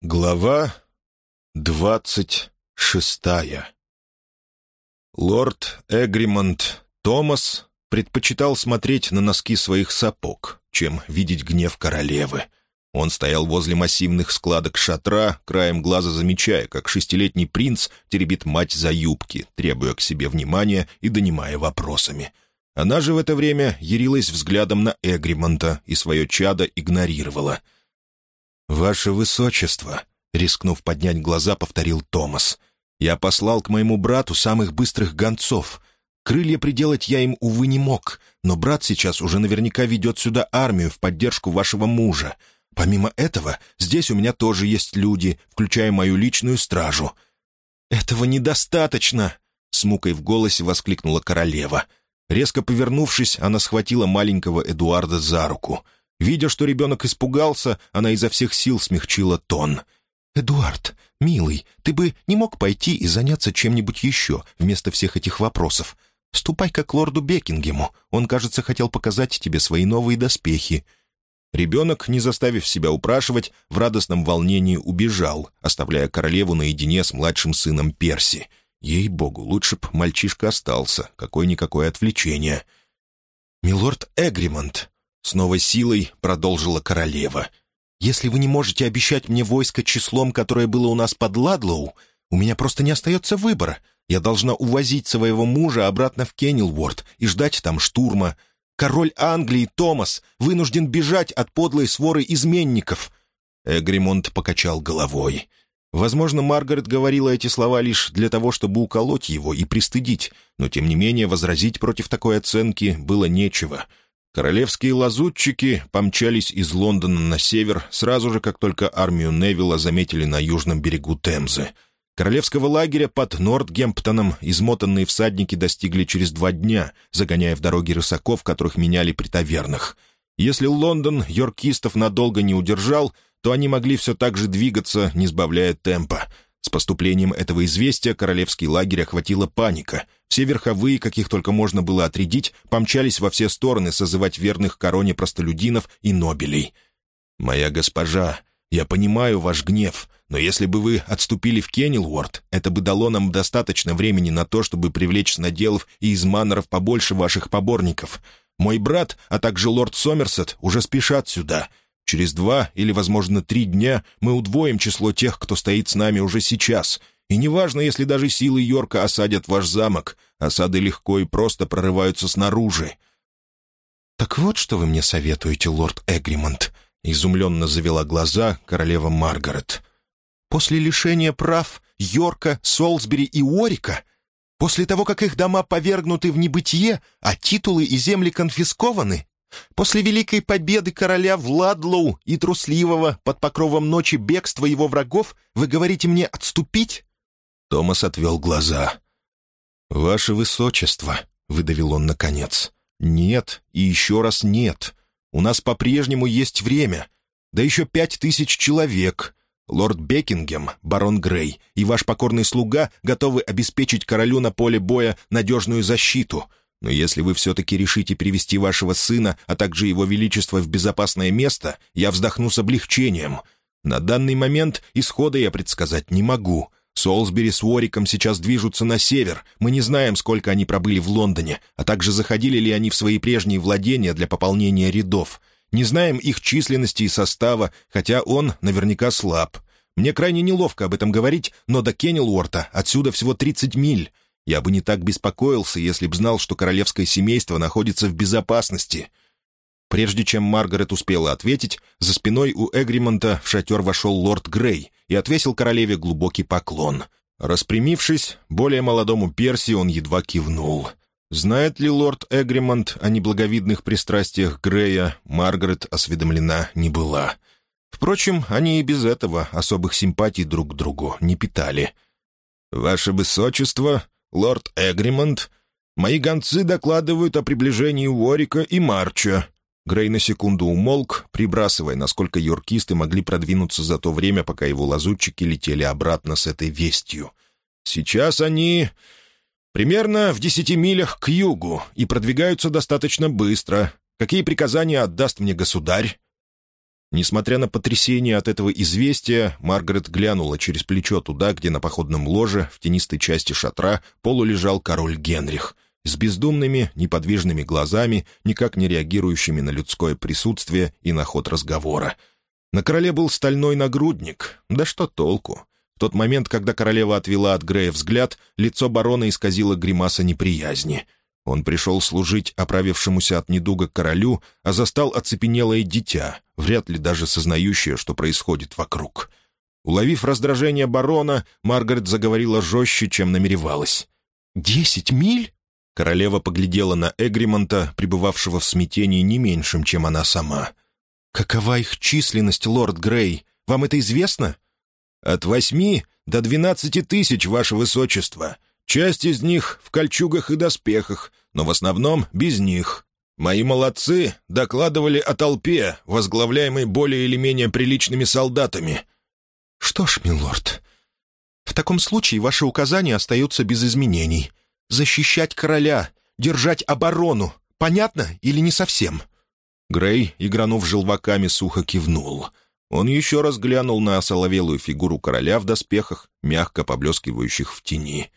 Глава двадцать шестая Лорд Эгримонт Томас предпочитал смотреть на носки своих сапог, чем видеть гнев королевы. Он стоял возле массивных складок шатра, краем глаза замечая, как шестилетний принц теребит мать за юбки, требуя к себе внимания и донимая вопросами. Она же в это время ярилась взглядом на Эгримонта и свое чадо игнорировала — «Ваше Высочество», — рискнув поднять глаза, повторил Томас. «Я послал к моему брату самых быстрых гонцов. Крылья приделать я им, увы, не мог, но брат сейчас уже наверняка ведет сюда армию в поддержку вашего мужа. Помимо этого, здесь у меня тоже есть люди, включая мою личную стражу». «Этого недостаточно!» — с мукой в голосе воскликнула королева. Резко повернувшись, она схватила маленького Эдуарда за руку — Видя, что ребенок испугался, она изо всех сил смягчила тон. «Эдуард, милый, ты бы не мог пойти и заняться чем-нибудь еще вместо всех этих вопросов? Ступай-ка к лорду Бекингему. Он, кажется, хотел показать тебе свои новые доспехи». Ребенок, не заставив себя упрашивать, в радостном волнении убежал, оставляя королеву наедине с младшим сыном Перси. Ей-богу, лучше б мальчишка остался, какое-никакое отвлечение. «Милорд Эгримонт», с новой силой продолжила королева. «Если вы не можете обещать мне войско числом, которое было у нас под Ладлоу, у меня просто не остается выбора. Я должна увозить своего мужа обратно в Кеннелворд и ждать там штурма. Король Англии, Томас, вынужден бежать от подлой своры изменников». Эгримонт покачал головой. Возможно, Маргарет говорила эти слова лишь для того, чтобы уколоть его и пристыдить, но, тем не менее, возразить против такой оценки было нечего — Королевские лазутчики помчались из Лондона на север сразу же, как только армию Невилла заметили на южном берегу Темзы. Королевского лагеря под Нортгемптоном измотанные всадники достигли через два дня, загоняя в дороги рысаков, которых меняли при тавернах. Если Лондон йоркистов надолго не удержал, то они могли все так же двигаться, не сбавляя темпа — с поступлением этого известия королевский лагерь охватила паника. Все верховые, каких только можно было отрядить, помчались во все стороны созывать верных короне простолюдинов и нобелей. «Моя госпожа, я понимаю ваш гнев, но если бы вы отступили в Кеннелворд, это бы дало нам достаточно времени на то, чтобы привлечь с наделов и из маннеров побольше ваших поборников. Мой брат, а также лорд Сомерсет уже спешат сюда». Через два или, возможно, три дня мы удвоим число тех, кто стоит с нами уже сейчас. И неважно, если даже силы Йорка осадят ваш замок, осады легко и просто прорываются снаружи». «Так вот, что вы мне советуете, лорд Эгримонт», — изумленно завела глаза королева Маргарет. «После лишения прав Йорка, Солсбери и Уорика, после того, как их дома повергнуты в небытие, а титулы и земли конфискованы, После великой победы короля Владлоу и трусливого под покровом ночи бегства его врагов вы говорите мне отступить?» Томас отвел глаза. «Ваше высочество», — выдавил он наконец, — «нет и еще раз нет. У нас по-прежнему есть время. Да еще пять тысяч человек. Лорд Бекингем, барон Грей и ваш покорный слуга готовы обеспечить королю на поле боя надежную защиту. Но если вы все-таки решите перевести вашего сына, а также его величество в безопасное место, я вздохну с облегчением. На данный момент исхода я предсказать не могу. Солсбери с Уориком сейчас движутся на север. Мы не знаем, сколько они пробыли в Лондоне, а также заходили ли они в свои прежние владения для пополнения рядов. Не знаем их численности и состава, хотя он наверняка слаб. Мне крайне неловко об этом говорить, но до Кеннелуорта отсюда всего 30 миль. Я бы не так беспокоился, если б знал, что королевское семейство находится в безопасности». Прежде чем Маргарет успела ответить, за спиной у Эгримонта в шатер вошел лорд Грей и отвесил королеве глубокий поклон. Распрямившись, более молодому Перси он едва кивнул. Знает ли лорд Эгримонт о неблаговидных пристрастиях Грея, Маргарет осведомлена не была. Впрочем, они и без этого особых симпатий друг к другу не питали. «Ваше Высочество», лорд Эгримонт, мои гонцы докладывают о приближении Уорика и Марча». Грей на секунду умолк, прибрасывая, насколько юркисты могли продвинуться за то время, пока его лазутчики летели обратно с этой вестью. «Сейчас они примерно в десяти милях к югу и продвигаются достаточно быстро. Какие приказания отдаст мне государь?» Несмотря на потрясение от этого известия, Маргарет глянула через плечо туда, где на походном ложе, в тенистой части шатра, полулежал король Генрих, с бездумными, неподвижными глазами, никак не реагирующими на людское присутствие и на ход разговора. На короле был стальной нагрудник. Да что толку? В тот момент, когда королева отвела от Грея взгляд, лицо барона исказило гримаса неприязни — он пришел служить оправившемуся от недуга королю, а застал оцепенелое дитя, вряд ли даже сознающее, что происходит вокруг. Уловив раздражение барона, Маргарет заговорила жестче, чем намеревалась. «Десять миль?» Королева поглядела на Эгримонта, пребывавшего в смятении не меньшим, чем она сама. «Какова их численность, лорд Грей? Вам это известно?» «От восьми до двенадцати тысяч, ваше высочество. Часть из них в кольчугах и доспехах, но в основном без них. Мои молодцы докладывали о толпе, возглавляемой более или менее приличными солдатами». «Что ж, милорд, в таком случае ваши указания остаются без изменений. Защищать короля, держать оборону. Понятно или не совсем?» Грей, игранув желваками, сухо кивнул. Он еще раз глянул на осоловелую фигуру короля в доспехах, мягко поблескивающих в тени.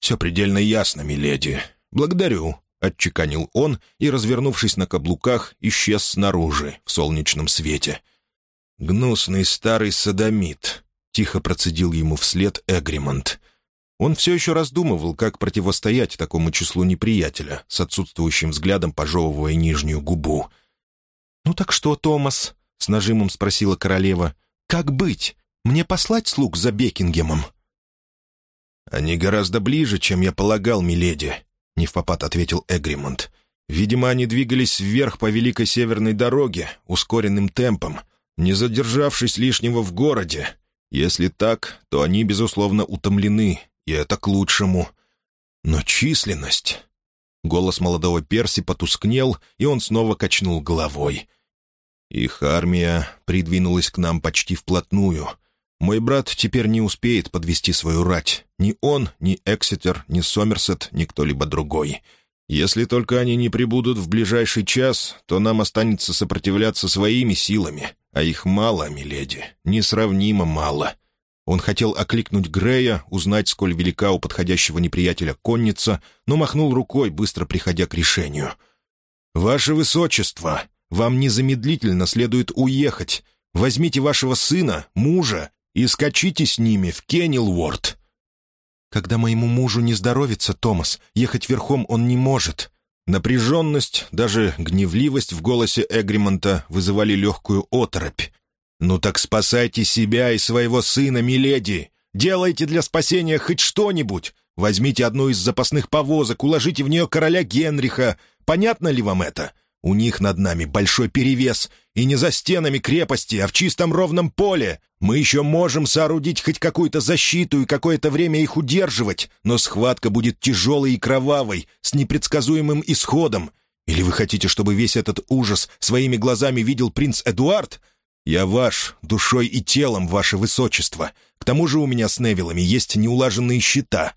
«Все предельно ясно, миледи. Благодарю», — отчеканил он и, развернувшись на каблуках, исчез снаружи, в солнечном свете. «Гнусный старый садомит», — тихо процедил ему вслед Эгримонт. Он все еще раздумывал, как противостоять такому числу неприятеля, с отсутствующим взглядом пожевывая нижнюю губу. «Ну так что, Томас?» — с нажимом спросила королева. «Как быть? Мне послать слуг за Бекингемом?» «Они гораздо ближе, чем я полагал, миледи», — невпопад ответил Эгримонт. «Видимо, они двигались вверх по Великой Северной дороге, ускоренным темпом, не задержавшись лишнего в городе. Если так, то они, безусловно, утомлены, и это к лучшему. Но численность...» Голос молодого Перси потускнел, и он снова качнул головой. «Их армия придвинулась к нам почти вплотную». Мой брат теперь не успеет подвести свою рать. Ни он, ни Эксетер, ни Сомерсет, ни кто-либо другой. Если только они не прибудут в ближайший час, то нам останется сопротивляться своими силами, а их мало, миледи, несравнимо мало». Он хотел окликнуть Грея, узнать, сколь велика у подходящего неприятеля конница, но махнул рукой, быстро приходя к решению. «Ваше Высочество, вам незамедлительно следует уехать. Возьмите вашего сына, мужа и скачите с ними в Кеннелворд». «Когда моему мужу не здоровится, Томас, ехать верхом он не может». Напряженность, даже гневливость в голосе Эгримонта вызывали легкую оторопь. «Ну так спасайте себя и своего сына, миледи! Делайте для спасения хоть что-нибудь! Возьмите одну из запасных повозок, уложите в нее короля Генриха. Понятно ли вам это? У них над нами большой перевес, и не за стенами крепости, а в чистом ровном поле. Мы еще можем соорудить хоть какую-то защиту и какое-то время их удерживать, но схватка будет тяжелой и кровавой, с непредсказуемым исходом. Или вы хотите, чтобы весь этот ужас своими глазами видел принц Эдуард? Я ваш, душой и телом, ваше высочество. К тому же у меня с Невилами есть неулаженные счета.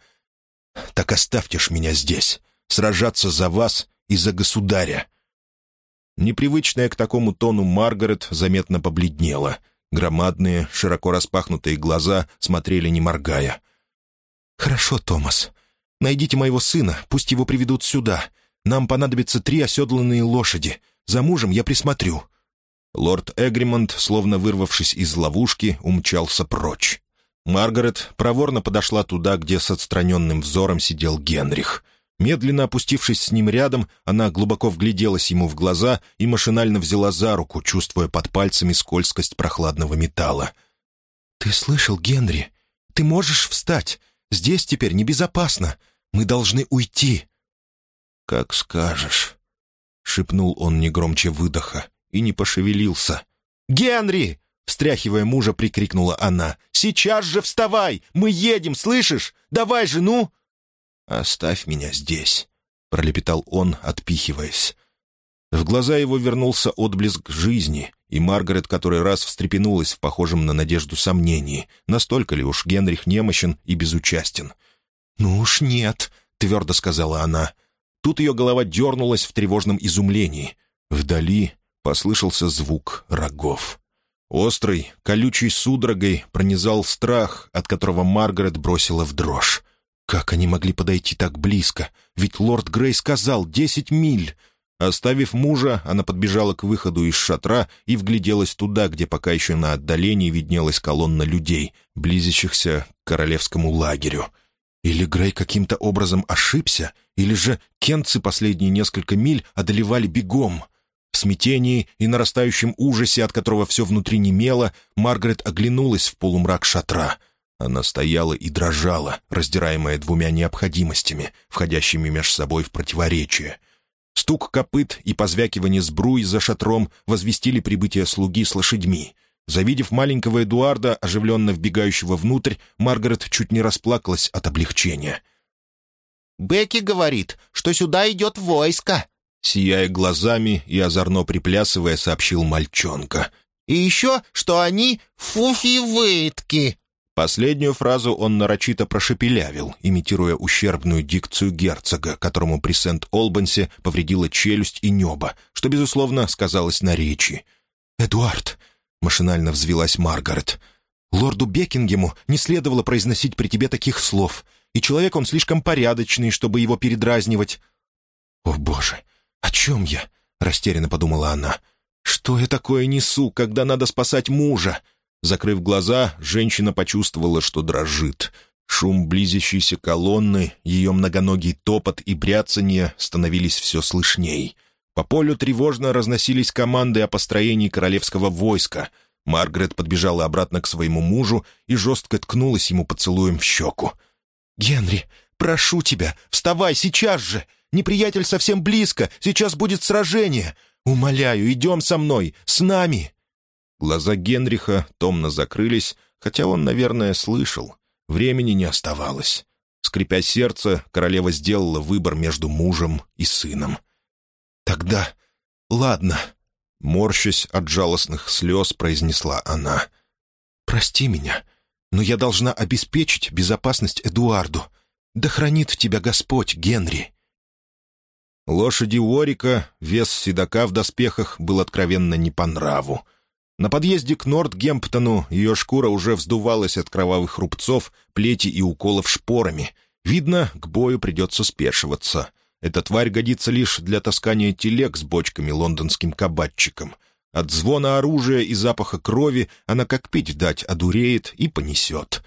Так оставьте ж меня здесь, сражаться за вас и за государя». Непривычная к такому тону Маргарет заметно побледнела. Громадные, широко распахнутые глаза смотрели не моргая. «Хорошо, Томас. Найдите моего сына, пусть его приведут сюда. Нам понадобятся три оседланные лошади. За мужем я присмотрю». Лорд Эгримонт, словно вырвавшись из ловушки, умчался прочь. Маргарет проворно подошла туда, где с отстраненным взором сидел Генрих. Медленно опустившись с ним рядом, она глубоко вгляделась ему в глаза и машинально взяла за руку, чувствуя под пальцами скользкость прохладного металла. «Ты слышал, Генри? Ты можешь встать? Здесь теперь небезопасно. Мы должны уйти». «Как скажешь», — шепнул он негромче выдоха и не пошевелился. «Генри!» — встряхивая мужа, прикрикнула она. «Сейчас же вставай! Мы едем, слышишь? Давай же, ну!» «Оставь меня здесь», — пролепетал он, отпихиваясь. В глаза его вернулся отблеск жизни, и Маргарет который раз встрепенулась в похожем на надежду сомнении, настолько ли уж Генрих немощен и безучастен. «Ну уж нет», — твердо сказала она. Тут ее голова дернулась в тревожном изумлении. Вдали, послышался звук рогов. Острый, колючей судорогой пронизал страх, от которого Маргарет бросила в дрожь. Как они могли подойти так близко? Ведь лорд Грей сказал «десять миль!» Оставив мужа, она подбежала к выходу из шатра и вгляделась туда, где пока еще на отдалении виднелась колонна людей, близящихся к королевскому лагерю. Или Грей каким-то образом ошибся, или же кентцы последние несколько миль одолевали бегом. В смятении и нарастающем ужасе, от которого все внутри немело, Маргарет оглянулась в полумрак шатра. Она стояла и дрожала, раздираемая двумя необходимостями, входящими между собой в противоречие — Стук копыт и позвякивание сбруи за шатром возвестили прибытие слуги с лошадьми. Завидев маленького Эдуарда, оживленно вбегающего внутрь, Маргарет чуть не расплакалась от облегчения. «Бекки говорит, что сюда идет войско», — сияя глазами и озорно приплясывая, сообщил мальчонка. «И еще, что они фуфи-вытки». Последнюю фразу он нарочито прошепелявил, имитируя ущербную дикцию герцога, которому при Сент-Олбансе повредила челюсть и небо, что, безусловно, сказалось на речи. «Эдуард!» — машинально взвелась Маргарет. «Лорду Бекингему не следовало произносить при тебе таких слов, и человек он слишком порядочный, чтобы его передразнивать». «О, Боже! О чем я?» — растерянно подумала она. «Что я такое несу, когда надо спасать мужа? Закрыв глаза, женщина почувствовала, что дрожит. Шум близящейся колонны, ее многоногий топот и бряцанье становились все слышней. По полю тревожно разносились команды о построении королевского войска. Маргарет подбежала обратно к своему мужу и жестко ткнулась ему поцелуем в щеку. «Генри, прошу тебя, вставай сейчас же! Неприятель совсем близко, сейчас будет сражение! Умоляю, идем со мной, с нами!» Глаза Генриха томно закрылись, хотя он, наверное, слышал. Времени не оставалось. Скрипя сердце, королева сделала выбор между мужем и сыном. «Тогда... ладно», — морщась от жалостных слез, произнесла она. «Прости меня, но я должна обеспечить безопасность Эдуарду. Да хранит тебя Господь, Генри». Лошади Уорика, вес седока в доспехах был откровенно не по нраву. На подъезде к Нортгемптону ее шкура уже вздувалась от кровавых рубцов, плети и уколов шпорами. Видно, к бою придется спешиваться. Эта тварь годится лишь для таскания телег с бочками лондонским кабатчиком. От звона оружия и запаха крови она как пить дать одуреет и понесет.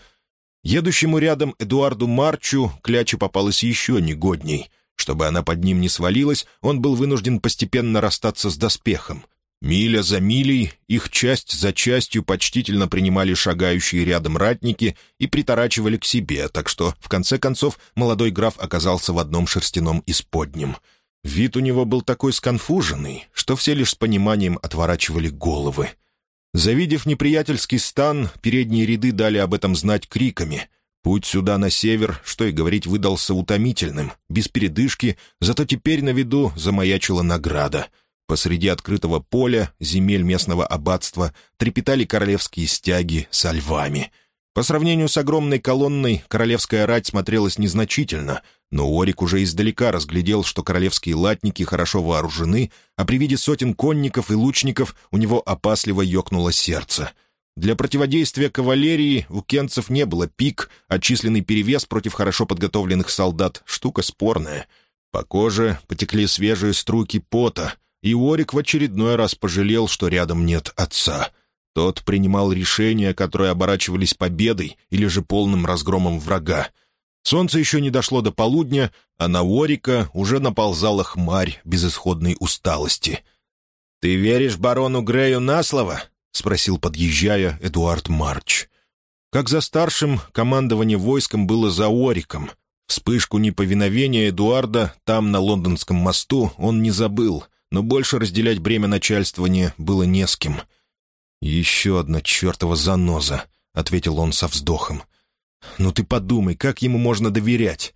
Едущему рядом Эдуарду Марчу кляча попалась еще негодней. Чтобы она под ним не свалилась, он был вынужден постепенно расстаться с доспехом. Миля за милей их часть за частью почтительно принимали шагающие рядом ратники и приторачивали к себе, так что, в конце концов, молодой граф оказался в одном шерстяном исподнем. Вид у него был такой сконфуженный, что все лишь с пониманием отворачивали головы. Завидев неприятельский стан, передние ряды дали об этом знать криками. Путь сюда на север, что и говорить, выдался утомительным, без передышки, зато теперь на виду замаячила награда — Посреди открытого поля, земель местного аббатства, трепетали королевские стяги со львами. По сравнению с огромной колонной, королевская рать смотрелась незначительно, но Орик уже издалека разглядел, что королевские латники хорошо вооружены, а при виде сотен конников и лучников у него опасливо ёкнуло сердце. Для противодействия кавалерии у кенцев не было пик, а численный перевес против хорошо подготовленных солдат — штука спорная. По коже потекли свежие струйки пота, и Уорик в очередной раз пожалел, что рядом нет отца. Тот принимал решения, которые оборачивались победой или же полным разгромом врага. Солнце еще не дошло до полудня, а на Уорика уже наползала хмарь безысходной усталости. «Ты веришь барону Грею на слово?» — спросил, подъезжая, Эдуард Марч. Как за старшим, командование войском было за Ориком. Вспышку неповиновения Эдуарда там, на лондонском мосту, он не забыл но больше разделять бремя начальствования было не с кем. «Еще одна чертова заноза», — ответил он со вздохом. «Ну ты подумай, как ему можно доверять?»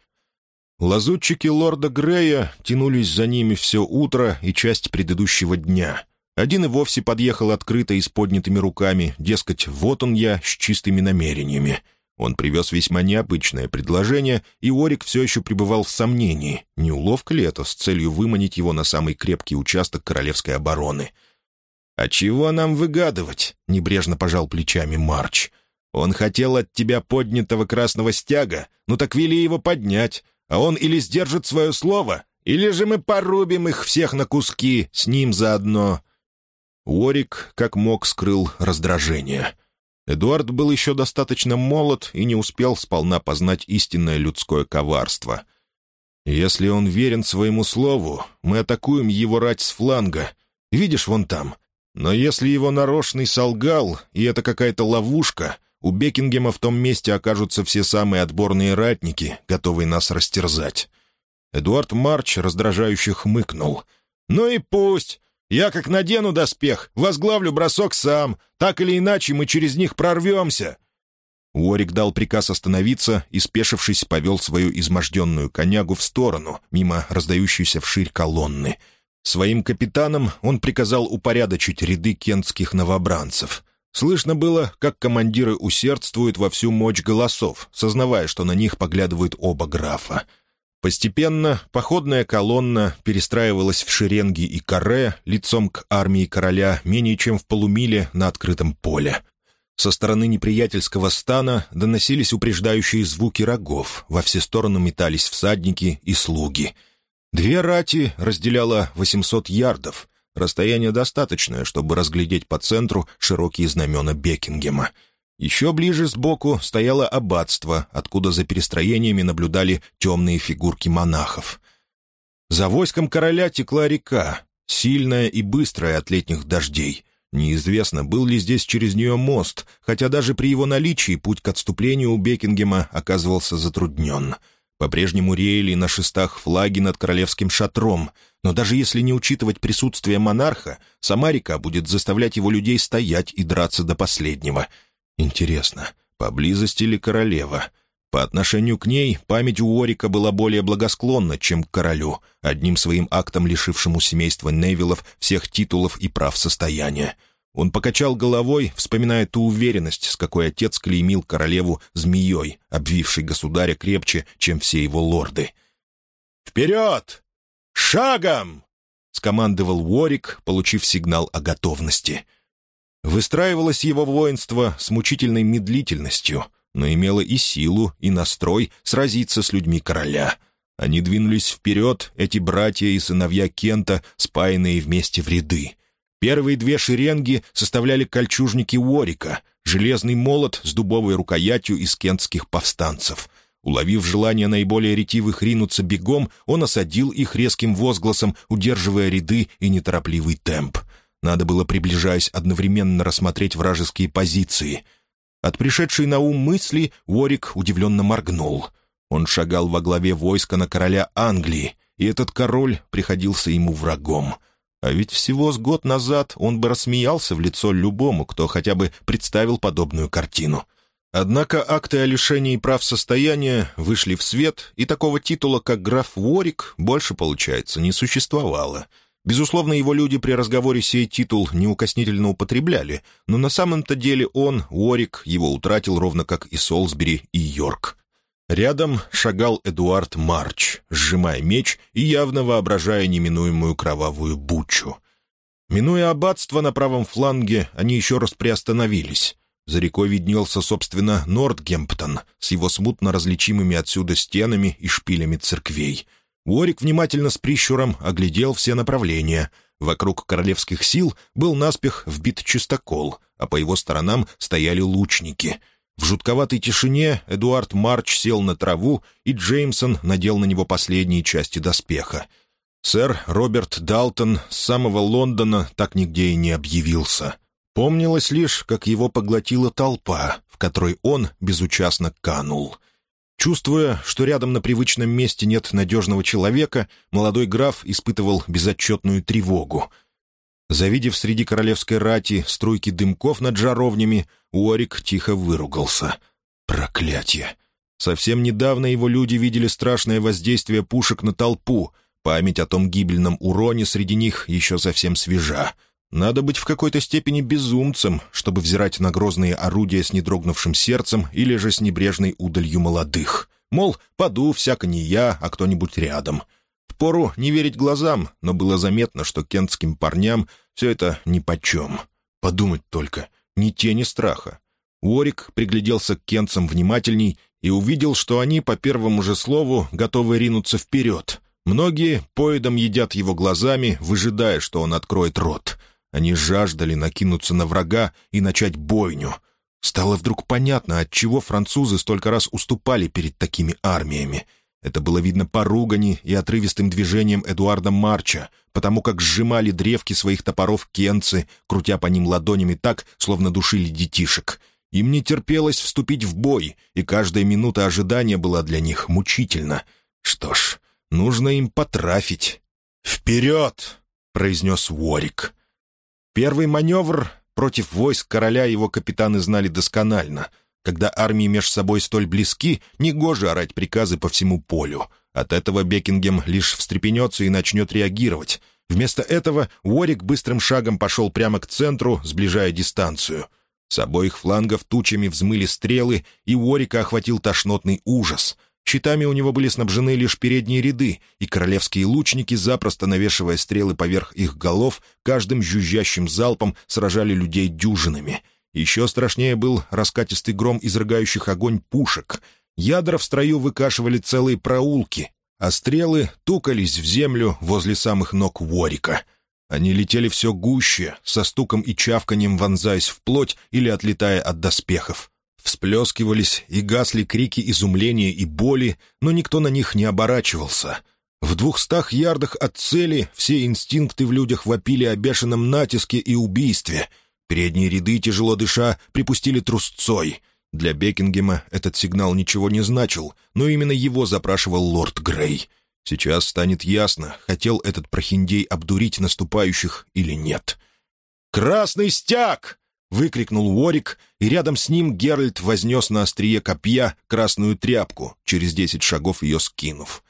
Лазутчики лорда Грея тянулись за ними все утро и часть предыдущего дня. Один и вовсе подъехал открыто и с поднятыми руками, дескать, вот он я с чистыми намерениями. Он привез весьма необычное предложение, и Орик все еще пребывал в сомнении, не уловка ли это с целью выманить его на самый крепкий участок королевской обороны. «А чего нам выгадывать?» — небрежно пожал плечами Марч. «Он хотел от тебя поднятого красного стяга, ну так вели его поднять, а он или сдержит свое слово, или же мы порубим их всех на куски, с ним заодно». Уорик как мог скрыл раздражение. Эдуард был еще достаточно молод и не успел сполна познать истинное людское коварство. «Если он верен своему слову, мы атакуем его рать с фланга. Видишь, вон там, но если его нарочный солгал, и это какая-то ловушка, у Бекингема в том месте окажутся все самые отборные ратники, готовые нас растерзать». Эдуард Марч раздражающе хмыкнул. «Ну и пусть. Я как надену доспех, возглавлю бросок сам. Так или иначе мы через них прорвемся». Уорик дал приказ остановиться и, спешившись, повел свою изможденную конягу в сторону, мимо раздающейся вширь колонны — Своим капитанам он приказал упорядочить ряды кентских новобранцев. Слышно было, как командиры усердствуют во всю мощь голосов, сознавая, что на них поглядывают оба графа. Постепенно походная колонна перестраивалась в шеренги и каре лицом к армии короля менее чем в полумиле на открытом поле. Со стороны неприятельского стана доносились упреждающие звуки рогов, во все стороны метались всадники и слуги — Две рати разделяло 800 ярдов, расстояние достаточное, чтобы разглядеть по центру широкие знамена Бекингема. Еще ближе сбоку стояло аббатство, откуда за перестроениями наблюдали темные фигурки монахов. За войском короля текла река, сильная и быстрая от летних дождей. Неизвестно, был ли здесь через нее мост, хотя даже при его наличии путь к отступлению у Бекингема оказывался затруднен — по-прежнему реяли на шестах флаги над королевским шатром, но даже если не учитывать присутствие монарха, сама река будет заставлять его людей стоять и драться до последнего. Интересно, поблизости ли королева? По отношению к ней память у Орика была более благосклонна, чем к королю, одним своим актом лишившему семейства Невилов всех титулов и прав состояния. Он покачал головой, вспоминая ту уверенность, с какой отец клеймил королеву змеей, обвившей государя крепче, чем все его лорды. «Вперед! Шагом!» — скомандовал Уорик, получив сигнал о готовности. Выстраивалось его воинство с мучительной медлительностью, но имело и силу, и настрой сразиться с людьми короля. Они двинулись вперед, эти братья и сыновья Кента, спаянные вместе в ряды. Первые две шеренги составляли кольчужники Уорика, железный молот с дубовой рукоятью из кентских повстанцев. Уловив желание наиболее ретивых ринуться бегом, он осадил их резким возгласом, удерживая ряды и неторопливый темп. Надо было, приближаясь, одновременно рассмотреть вражеские позиции. От пришедшей на ум мысли Уорик удивленно моргнул. Он шагал во главе войска на короля Англии, и этот король приходился ему врагом — а ведь всего с год назад он бы рассмеялся в лицо любому, кто хотя бы представил подобную картину. Однако акты о лишении прав состояния вышли в свет, и такого титула, как граф Уорик, больше, получается, не существовало. Безусловно, его люди при разговоре сей титул неукоснительно употребляли, но на самом-то деле он, Уорик, его утратил ровно как и Солсбери и Йорк. Рядом шагал Эдуард Марч, сжимая меч и явно воображая неминуемую кровавую бучу. Минуя аббатство на правом фланге, они еще раз приостановились. За рекой виднелся, собственно, Нортгемптон с его смутно различимыми отсюда стенами и шпилями церквей. Уорик внимательно с прищуром оглядел все направления. Вокруг королевских сил был наспех вбит чистокол, а по его сторонам стояли лучники — в жутковатой тишине Эдуард Марч сел на траву, и Джеймсон надел на него последние части доспеха. Сэр Роберт Далтон с самого Лондона так нигде и не объявился. Помнилось лишь, как его поглотила толпа, в которой он безучастно канул. Чувствуя, что рядом на привычном месте нет надежного человека, молодой граф испытывал безотчетную тревогу — Завидев среди королевской рати струйки дымков над жаровнями, Уорик тихо выругался. «Проклятье!» Совсем недавно его люди видели страшное воздействие пушек на толпу. Память о том гибельном уроне среди них еще совсем свежа. Надо быть в какой-то степени безумцем, чтобы взирать на грозные орудия с недрогнувшим сердцем или же с небрежной удалью молодых. Мол, паду всяко не я, а кто-нибудь рядом. Впору не верить глазам, но было заметно, что кентским парням все это нипочем. Подумать только, ни тени страха. Уорик пригляделся к кентцам внимательней и увидел, что они по первому же слову готовы ринуться вперед. Многие поедом едят его глазами, выжидая, что он откроет рот. Они жаждали накинуться на врага и начать бойню. Стало вдруг понятно, отчего французы столько раз уступали перед такими армиями. Это было видно по ругани и отрывистым движениям Эдуарда Марча, потому как сжимали древки своих топоров кенцы, крутя по ним ладонями так, словно душили детишек. Им не терпелось вступить в бой, и каждая минута ожидания была для них мучительна. Что ж, нужно им потрафить. «Вперед!» — произнес Уорик. Первый маневр против войск короля его капитаны знали досконально. Когда армии меж собой столь близки, негоже орать приказы по всему полю. От этого Бекингем лишь встрепенется и начнет реагировать. Вместо этого Уорик быстрым шагом пошел прямо к центру, сближая дистанцию — с обоих флангов тучами взмыли стрелы, и Уорика охватил тошнотный ужас. Щитами у него были снабжены лишь передние ряды, и королевские лучники, запросто навешивая стрелы поверх их голов, каждым жужжащим залпом сражали людей дюжинами. Еще страшнее был раскатистый гром изрыгающих огонь пушек. Ядра в строю выкашивали целые проулки, а стрелы тукались в землю возле самых ног Уорика — они летели все гуще, со стуком и чавканием вонзаясь в плоть или отлетая от доспехов. Всплескивались и гасли крики изумления и боли, но никто на них не оборачивался. В двухстах ярдах от цели все инстинкты в людях вопили о бешеном натиске и убийстве. Передние ряды, тяжело дыша, припустили трусцой. Для Бекингема этот сигнал ничего не значил, но именно его запрашивал лорд Грей — Сейчас станет ясно, хотел этот прохиндей обдурить наступающих или нет. «Красный стяг!» — выкрикнул Уорик, и рядом с ним Геральт вознес на острие копья красную тряпку, через десять шагов ее скинув.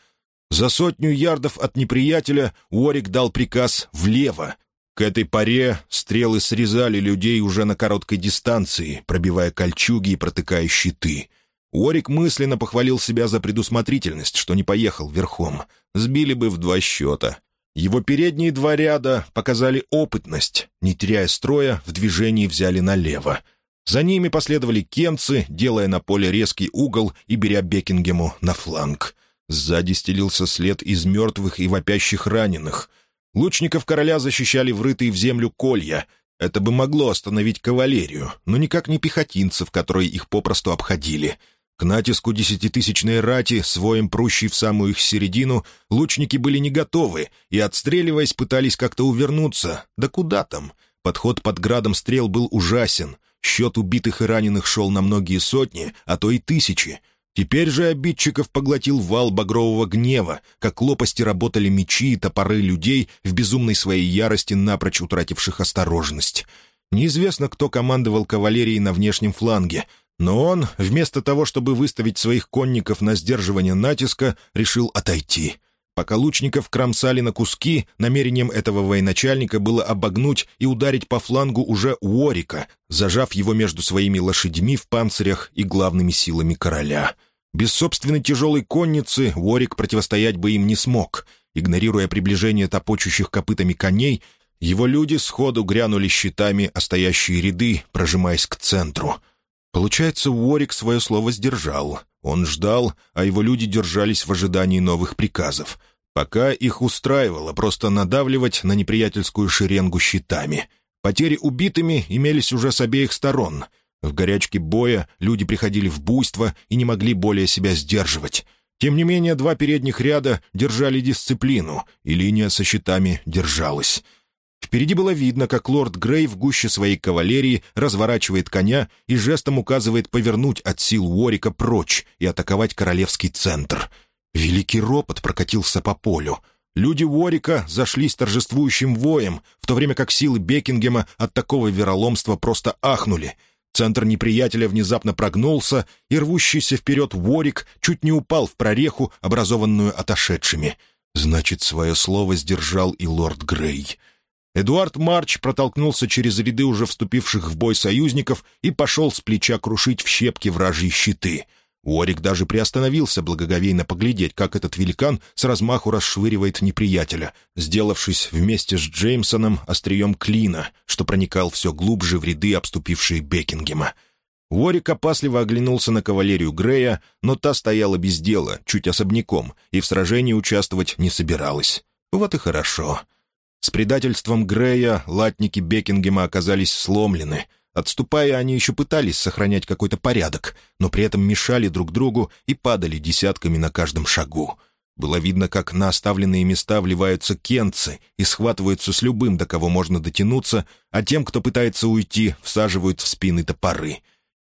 За сотню ярдов от неприятеля Уорик дал приказ «влево». К этой паре стрелы срезали людей уже на короткой дистанции, пробивая кольчуги и протыкая щиты. Уорик мысленно похвалил себя за предусмотрительность, что не поехал верхом. Сбили бы в два счета. Его передние два ряда показали опытность. Не теряя строя, в движении взяли налево. За ними последовали кенцы, делая на поле резкий угол и беря Бекингему на фланг. Сзади стелился след из мертвых и вопящих раненых. Лучников короля защищали врытые в землю колья. Это бы могло остановить кавалерию, но никак не пехотинцев, которые их попросту обходили — к натиску десятитысячной рати, своим прущей в самую их середину, лучники были не готовы и, отстреливаясь, пытались как-то увернуться. Да куда там? Подход под градом стрел был ужасен. Счет убитых и раненых шел на многие сотни, а то и тысячи. Теперь же обидчиков поглотил вал багрового гнева, как лопасти работали мечи и топоры людей в безумной своей ярости, напрочь утративших осторожность. Неизвестно, кто командовал кавалерией на внешнем фланге, но он, вместо того, чтобы выставить своих конников на сдерживание натиска, решил отойти. Пока лучников кромсали на куски, намерением этого военачальника было обогнуть и ударить по флангу уже Уорика, зажав его между своими лошадьми в панцирях и главными силами короля. Без собственной тяжелой конницы Уорик противостоять бы им не смог. Игнорируя приближение топочущих копытами коней, его люди сходу грянули щитами о стоящие ряды, прожимаясь к центру — Получается, Уорик свое слово сдержал. Он ждал, а его люди держались в ожидании новых приказов. Пока их устраивало просто надавливать на неприятельскую шеренгу щитами. Потери убитыми имелись уже с обеих сторон. В горячке боя люди приходили в буйство и не могли более себя сдерживать. Тем не менее, два передних ряда держали дисциплину, и линия со щитами держалась. Впереди было видно, как лорд Грей в гуще своей кавалерии разворачивает коня и жестом указывает повернуть от сил Уорика прочь и атаковать королевский центр. Великий ропот прокатился по полю. Люди Уорика зашлись торжествующим воем, в то время как силы Бекингема от такого вероломства просто ахнули. Центр неприятеля внезапно прогнулся, и рвущийся вперед Уорик чуть не упал в прореху, образованную отошедшими. Значит, свое слово сдержал и лорд Грей. Эдуард Марч протолкнулся через ряды уже вступивших в бой союзников и пошел с плеча крушить в щепки вражьи щиты. Уорик даже приостановился благоговейно поглядеть, как этот великан с размаху расшвыривает неприятеля, сделавшись вместе с Джеймсоном острием клина, что проникал все глубже в ряды, обступившие Бекингема. Уорик опасливо оглянулся на кавалерию Грея, но та стояла без дела, чуть особняком, и в сражении участвовать не собиралась. Вот и хорошо. С предательством Грея латники Бекингема оказались сломлены — Отступая, они еще пытались сохранять какой-то порядок, но при этом мешали друг другу и падали десятками на каждом шагу. Было видно, как на оставленные места вливаются кенцы и схватываются с любым, до кого можно дотянуться, а тем, кто пытается уйти, всаживают в спины топоры.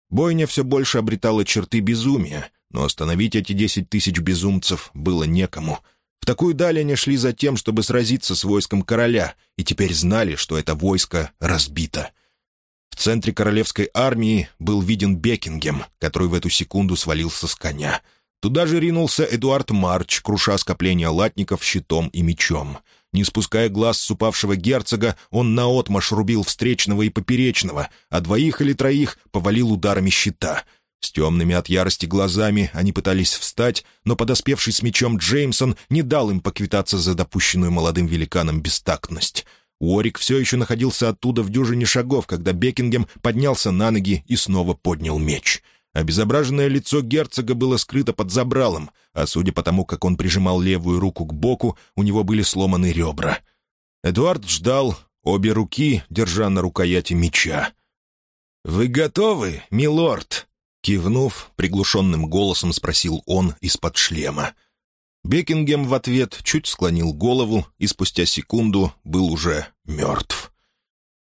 Бойня все больше обретала черты безумия, но остановить эти десять тысяч безумцев было некому. В такую даль они шли за тем, чтобы сразиться с войском короля, и теперь знали, что это войско разбито — в центре королевской армии был виден Бекингем, который в эту секунду свалился с коня. Туда же ринулся Эдуард Марч, круша скопление латников щитом и мечом. Не спуская глаз с упавшего герцога, он наотмашь рубил встречного и поперечного, а двоих или троих повалил ударами щита. С темными от ярости глазами они пытались встать, но подоспевший с мечом Джеймсон не дал им поквитаться за допущенную молодым великаном бестактность. Уорик все еще находился оттуда в дюжине шагов, когда Бекингем поднялся на ноги и снова поднял меч. Обезображенное лицо герцога было скрыто под забралом, а судя по тому, как он прижимал левую руку к боку, у него были сломаны ребра. Эдуард ждал, обе руки, держа на рукояти меча. «Вы готовы, милорд?» Кивнув, приглушенным голосом спросил он из-под шлема. Бекингем в ответ чуть склонил голову и спустя секунду был уже мертв.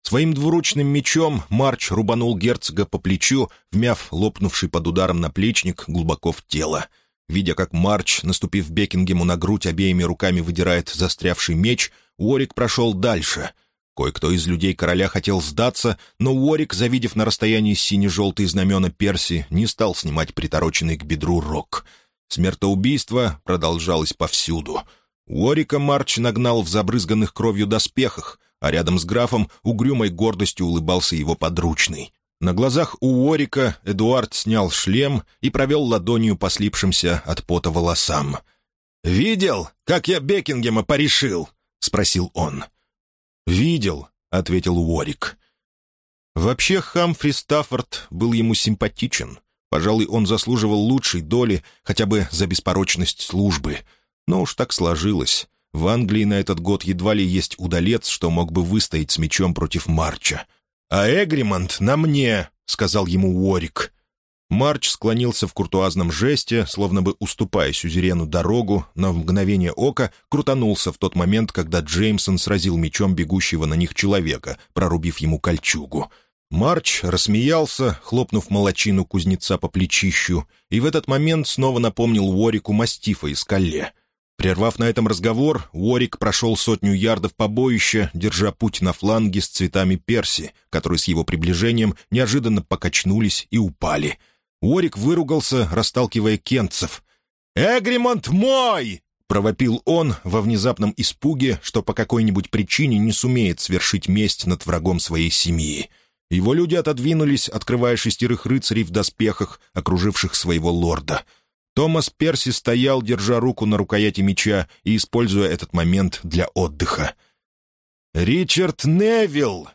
Своим двуручным мечом Марч рубанул герцога по плечу, вмяв лопнувший под ударом наплечник глубоко в тело. Видя, как Марч, наступив Бекингему на грудь, обеими руками выдирает застрявший меч, Уорик прошел дальше. Кое-кто из людей короля хотел сдаться, но Уорик, завидев на расстоянии сине-желтые знамена Перси, не стал снимать притороченный к бедру рог — Смертоубийство продолжалось повсюду. Уорика Марч нагнал в забрызганных кровью доспехах, а рядом с графом угрюмой гордостью улыбался его подручный. На глазах у Уорика Эдуард снял шлем и провел ладонью по слипшимся от пота волосам. «Видел, как я Бекингема порешил?» — спросил он. «Видел», — ответил Уорик. Вообще Хамфри Стаффорд был ему симпатичен — Пожалуй, он заслуживал лучшей доли хотя бы за беспорочность службы. Но уж так сложилось. В Англии на этот год едва ли есть удалец, что мог бы выстоять с мечом против Марча. «А Эгримонт на мне», — сказал ему Уорик. Марч склонился в куртуазном жесте, словно бы уступая сюзерену дорогу, но в мгновение ока крутанулся в тот момент, когда Джеймсон сразил мечом бегущего на них человека, прорубив ему кольчугу. Марч рассмеялся, хлопнув молочину кузнеца по плечищу, и в этот момент снова напомнил Уорику мастифа из Калле. Прервав на этом разговор, Уорик прошел сотню ярдов побоища, держа путь на фланге с цветами перси, которые с его приближением неожиданно покачнулись и упали. Уорик выругался, расталкивая кентцев. «Эгримонт мой!» — провопил он во внезапном испуге, что по какой-нибудь причине не сумеет свершить месть над врагом своей семьи. Его люди отодвинулись, открывая шестерых рыцарей в доспехах, окруживших своего лорда. Томас Перси стоял, держа руку на рукояти меча и используя этот момент для отдыха. «Ричард Невилл!»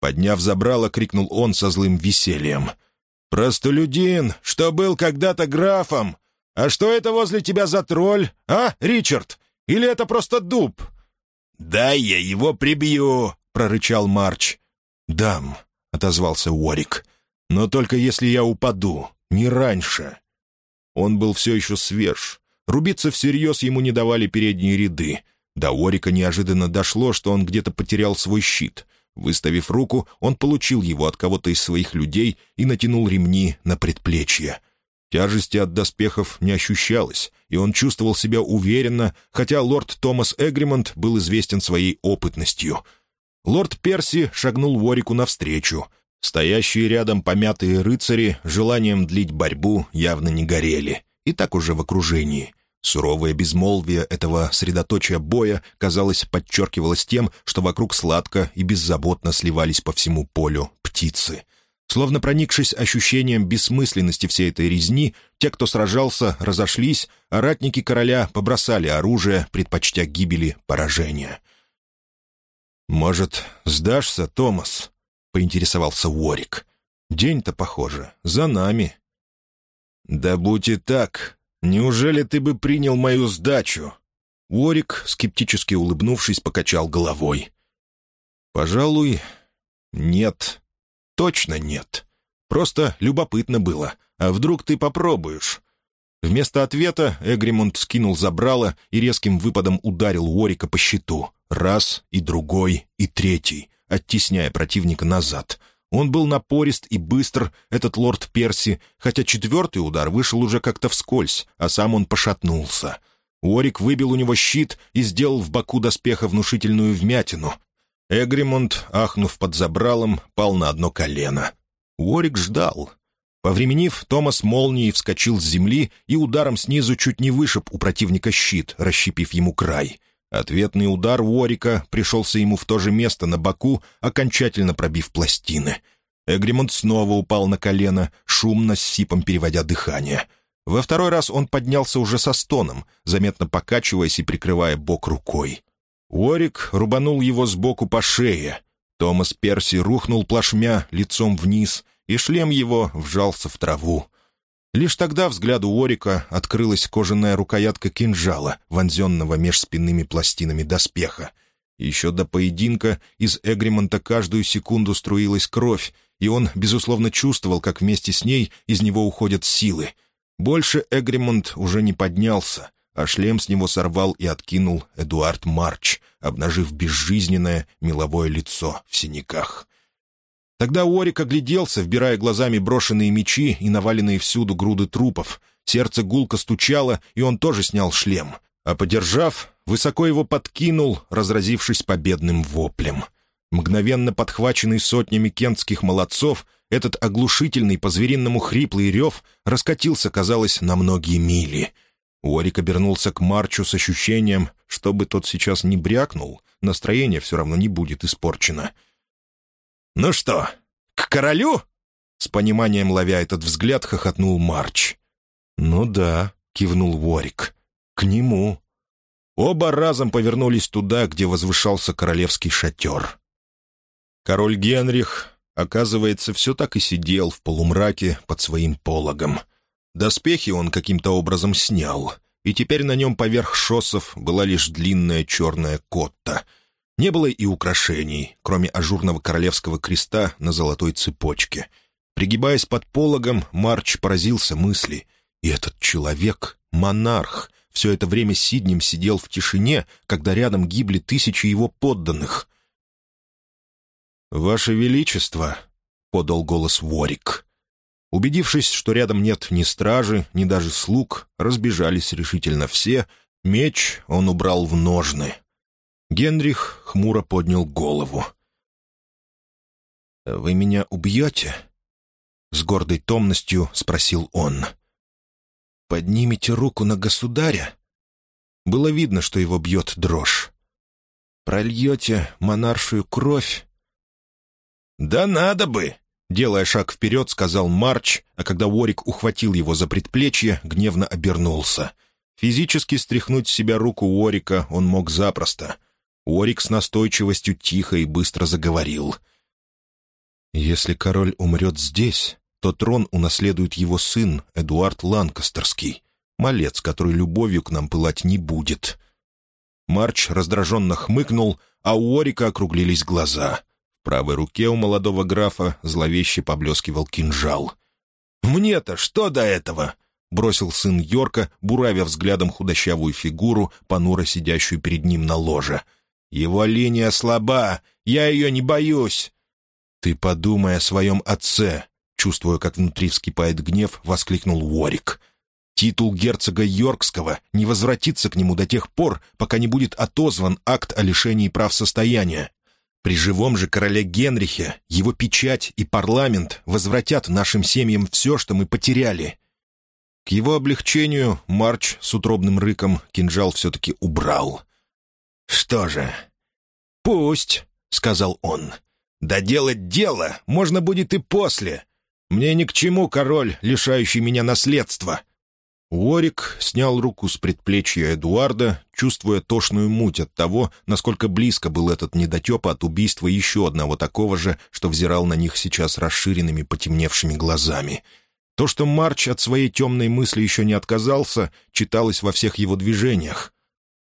Подняв забрало, крикнул он со злым весельем. «Простолюдин, что был когда-то графом! А что это возле тебя за тролль, а, Ричард? Или это просто дуб?» «Дай я его прибью!» — прорычал Марч. «Дам», отозвался Уорик. «Но только если я упаду, не раньше». Он был все еще свеж. Рубиться всерьез ему не давали передние ряды. До Уорика неожиданно дошло, что он где-то потерял свой щит. Выставив руку, он получил его от кого-то из своих людей и натянул ремни на предплечье. Тяжести от доспехов не ощущалось, и он чувствовал себя уверенно, хотя лорд Томас Эгримонт был известен своей опытностью — Лорд Перси шагнул Ворику навстречу. Стоящие рядом помятые рыцари желанием длить борьбу явно не горели. И так уже в окружении. Суровое безмолвие этого средоточия боя, казалось, подчеркивалось тем, что вокруг сладко и беззаботно сливались по всему полю птицы. Словно проникшись ощущением бессмысленности всей этой резни, те, кто сражался, разошлись, а ратники короля побросали оружие, предпочтя гибели поражения. «Может, сдашься, Томас?» — поинтересовался Уорик. «День-то, похоже, за нами». «Да будь и так. Неужели ты бы принял мою сдачу?» Уорик, скептически улыбнувшись, покачал головой. «Пожалуй, нет. Точно нет. Просто любопытно было. А вдруг ты попробуешь?» Вместо ответа Эгримонт скинул забрало и резким выпадом ударил Уорика по щиту. Раз, и другой, и третий, оттесняя противника назад. Он был напорист и быстр, этот лорд Перси, хотя четвертый удар вышел уже как-то вскользь, а сам он пошатнулся. Уорик выбил у него щит и сделал в боку доспеха внушительную вмятину. Эгримонт, ахнув под забралом, пал на одно колено. Уорик ждал. Повременив, Томас молнией вскочил с земли и ударом снизу чуть не вышиб у противника щит, расщепив ему край. Ответный удар Уорика пришелся ему в то же место на боку, окончательно пробив пластины. Эгримонт снова упал на колено, шумно с сипом переводя дыхание. Во второй раз он поднялся уже со стоном, заметно покачиваясь и прикрывая бок рукой. Уорик рубанул его сбоку по шее. Томас Перси рухнул плашмя лицом вниз, и шлем его вжался в траву. Лишь тогда взгляду Орика открылась кожаная рукоятка кинжала, вонзенного меж спинными пластинами доспеха. Еще до поединка из Эгримонта каждую секунду струилась кровь, и он, безусловно, чувствовал, как вместе с ней из него уходят силы. Больше Эгримонт уже не поднялся, а шлем с него сорвал и откинул Эдуард Марч, обнажив безжизненное меловое лицо в синяках. Тогда Уорик огляделся, вбирая глазами брошенные мечи и наваленные всюду груды трупов. Сердце гулко стучало, и он тоже снял шлем. А подержав, высоко его подкинул, разразившись победным воплем. Мгновенно подхваченный сотнями кентских молодцов, этот оглушительный по-звериному хриплый рев раскатился, казалось, на многие мили. Уорик обернулся к Марчу с ощущением, чтобы тот сейчас не брякнул, настроение все равно не будет испорчено — «Ну что, к королю?» С пониманием ловя этот взгляд, хохотнул Марч. «Ну да», — кивнул Ворик. «К нему». Оба разом повернулись туда, где возвышался королевский шатер. Король Генрих, оказывается, все так и сидел в полумраке под своим пологом. Доспехи он каким-то образом снял, и теперь на нем поверх шоссов была лишь длинная черная котта — не было и украшений, кроме ажурного королевского креста на золотой цепочке. Пригибаясь под пологом, Марч поразился мысли. И этот человек — монарх. Все это время Сиднем сидел в тишине, когда рядом гибли тысячи его подданных. «Ваше Величество!» — подал голос Ворик. Убедившись, что рядом нет ни стражи, ни даже слуг, разбежались решительно все, меч он убрал в ножны — Генрих хмуро поднял голову. «Вы меня убьете?» С гордой томностью спросил он. «Поднимите руку на государя?» Было видно, что его бьет дрожь. «Прольете монаршую кровь?» «Да надо бы!» Делая шаг вперед, сказал Марч, а когда Уорик ухватил его за предплечье, гневно обернулся. Физически стряхнуть с себя руку Уорика он мог запросто. Орик с настойчивостью тихо и быстро заговорил. «Если король умрет здесь, то трон унаследует его сын Эдуард Ланкастерский, малец, который любовью к нам пылать не будет». Марч раздраженно хмыкнул, а у Орика округлились глаза. В правой руке у молодого графа зловеще поблескивал кинжал. «Мне-то что до этого?» — бросил сын Йорка, буравя взглядом худощавую фигуру, понуро сидящую перед ним на ложе — его линия слаба, я ее не боюсь». «Ты подумай о своем отце», — чувствуя, как внутри вскипает гнев, воскликнул Уорик. «Титул герцога Йоркского не возвратится к нему до тех пор, пока не будет отозван акт о лишении прав состояния. При живом же короле Генрихе его печать и парламент возвратят нашим семьям все, что мы потеряли». К его облегчению Марч с утробным рыком кинжал все-таки убрал — «Что же?» «Пусть», — сказал он. Да делать дело можно будет и после. Мне ни к чему король, лишающий меня наследства». Уорик снял руку с предплечья Эдуарда, чувствуя тошную муть от того, насколько близко был этот недотепа от убийства еще одного такого же, что взирал на них сейчас расширенными потемневшими глазами. То, что Марч от своей темной мысли еще не отказался, читалось во всех его движениях.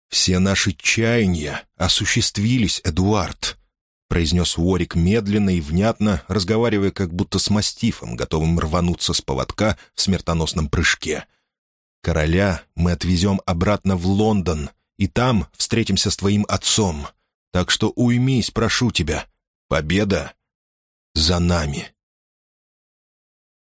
«Все наши чаяния осуществились, Эдуард», — произнес Уорик медленно и внятно, разговаривая как будто с мастифом, готовым рвануться с поводка в смертоносном прыжке. «Короля мы отвезем обратно в Лондон, и там встретимся с твоим отцом. Так что уймись, прошу тебя. Победа за нами».